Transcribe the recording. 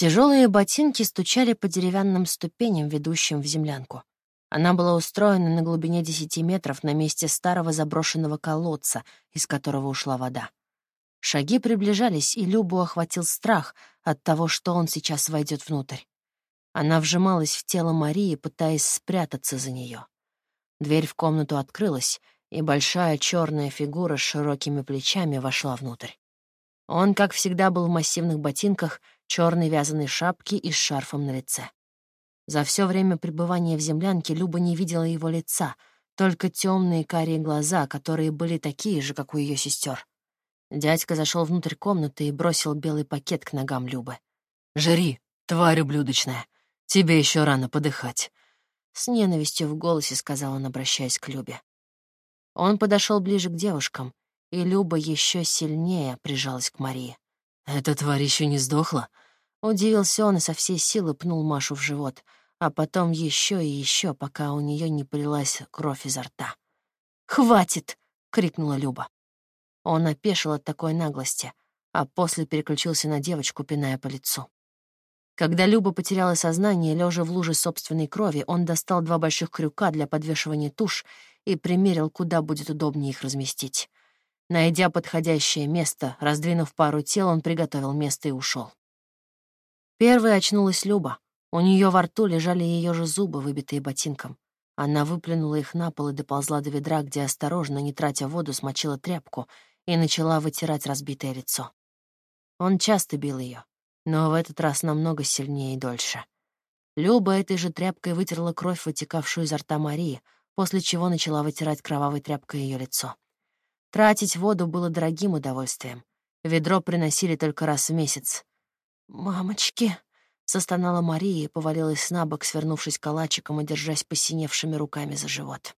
Тяжелые ботинки стучали по деревянным ступеням, ведущим в землянку. Она была устроена на глубине десяти метров на месте старого заброшенного колодца, из которого ушла вода. Шаги приближались, и Любу охватил страх от того, что он сейчас войдет внутрь. Она вжималась в тело Марии, пытаясь спрятаться за нее. Дверь в комнату открылась, и большая черная фигура с широкими плечами вошла внутрь. Он, как всегда, был в массивных ботинках, черной вязаной шапке и с шарфом на лице. За все время пребывания в землянке Люба не видела его лица, только темные карие глаза, которые были такие же, как у ее сестер. Дядька зашел внутрь комнаты и бросил белый пакет к ногам Любы. «Жри, тварь ублюдочная, тебе еще рано подыхать», — с ненавистью в голосе сказал он, обращаясь к Любе. Он подошел ближе к девушкам, и Люба еще сильнее прижалась к Марии. «Эта тварь еще не сдохла?» Удивился он и со всей силы пнул Машу в живот, а потом еще и еще, пока у нее не полилась кровь изо рта. «Хватит!» — крикнула Люба. Он опешил от такой наглости, а после переключился на девочку, пиная по лицу. Когда Люба потеряла сознание, лежа в луже собственной крови, он достал два больших крюка для подвешивания туш и примерил, куда будет удобнее их разместить. Найдя подходящее место, раздвинув пару тел, он приготовил место и ушел. Первой очнулась Люба. У нее во рту лежали ее же зубы, выбитые ботинком. Она выплюнула их на пол и доползла до ведра, где осторожно, не тратя воду, смочила тряпку и начала вытирать разбитое лицо. Он часто бил ее, но в этот раз намного сильнее и дольше. Люба этой же тряпкой вытерла кровь, вытекавшую изо рта Марии, после чего начала вытирать кровавой тряпкой ее лицо. Тратить воду было дорогим удовольствием. Ведро приносили только раз в месяц. «Мамочки!» — застонала Мария и повалилась на бок, свернувшись калачиком и держась посиневшими руками за живот.